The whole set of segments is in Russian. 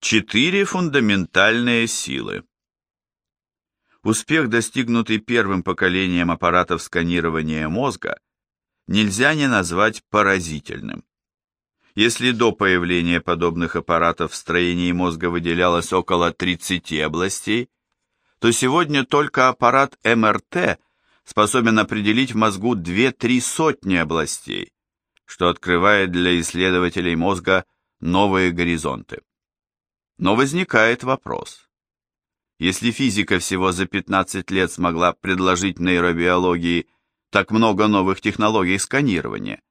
Четыре фундаментальные силы. Успех, достигнутый первым поколением аппаратов сканирования мозга, нельзя не назвать поразительным. Если до появления подобных аппаратов в строении мозга выделялось около 30 областей, то сегодня только аппарат МРТ способен определить в мозгу 2-3 сотни областей, что открывает для исследователей мозга новые горизонты. Но возникает вопрос. Если физика всего за 15 лет смогла предложить нейробиологии так много новых технологий сканирования,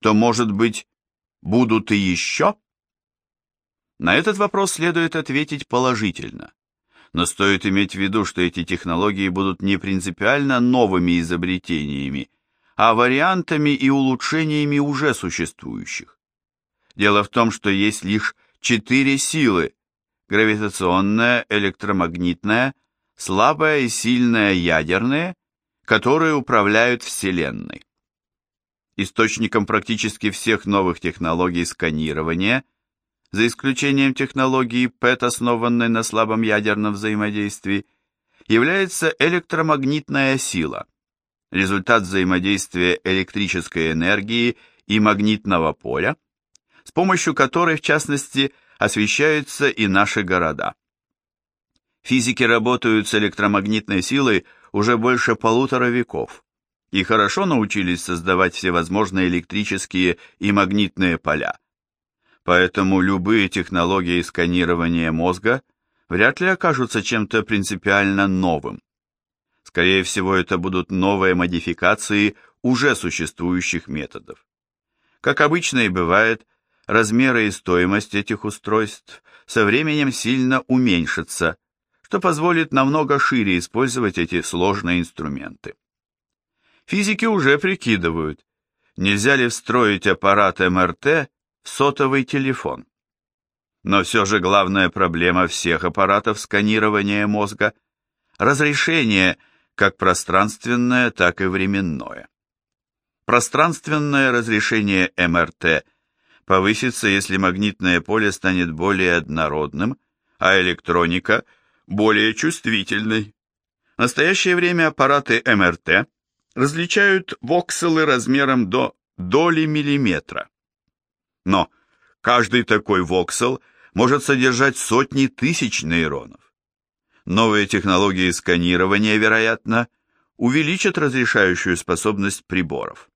то, может быть, будут и еще? На этот вопрос следует ответить положительно. Но стоит иметь в виду, что эти технологии будут не принципиально новыми изобретениями, а вариантами и улучшениями уже существующих. Дело в том, что есть лишь четыре силы – гравитационная, электромагнитная, слабая и сильная ядерные, которые управляют Вселенной. Источником практически всех новых технологий сканирования, за исключением технологии ПЭТ, основанной на слабом ядерном взаимодействии, является электромагнитная сила, результат взаимодействия электрической энергии и магнитного поля, с помощью которой, в частности, освещаются и наши города. Физики работают с электромагнитной силой уже больше полутора веков и хорошо научились создавать всевозможные электрические и магнитные поля. Поэтому любые технологии сканирования мозга вряд ли окажутся чем-то принципиально новым. Скорее всего, это будут новые модификации уже существующих методов. Как обычно и бывает, размеры и стоимость этих устройств со временем сильно уменьшатся, что позволит намного шире использовать эти сложные инструменты. Физики уже прикидывают, нельзя ли встроить аппарат МРТ в сотовый телефон. Но все же главная проблема всех аппаратов сканирования мозга – разрешение как пространственное, так и временное. Пространственное разрешение МРТ повысится, если магнитное поле станет более однородным, а электроника – более чувствительной. В настоящее время аппараты МРТ различают вокселы размером до доли миллиметра. Но каждый такой воксел может содержать сотни тысяч нейронов. Новые технологии сканирования, вероятно, увеличат разрешающую способность приборов.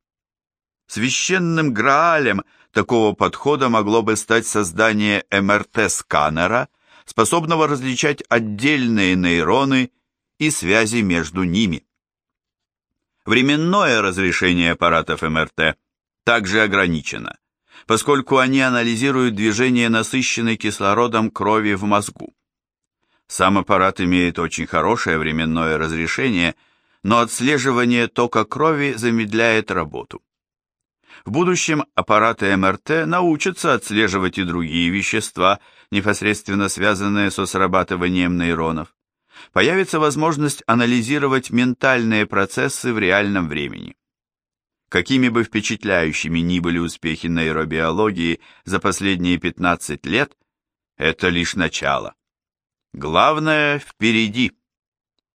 Священным граалем такого подхода могло бы стать создание МРТ-сканера, способного различать отдельные нейроны и связи между ними. Временное разрешение аппаратов МРТ также ограничено, поскольку они анализируют движение насыщенной кислородом крови в мозгу. Сам аппарат имеет очень хорошее временное разрешение, но отслеживание тока крови замедляет работу. В будущем аппараты МРТ научатся отслеживать и другие вещества, непосредственно связанные со срабатыванием нейронов. Появится возможность анализировать ментальные процессы в реальном времени. Какими бы впечатляющими ни были успехи нейробиологии за последние 15 лет, это лишь начало. Главное впереди.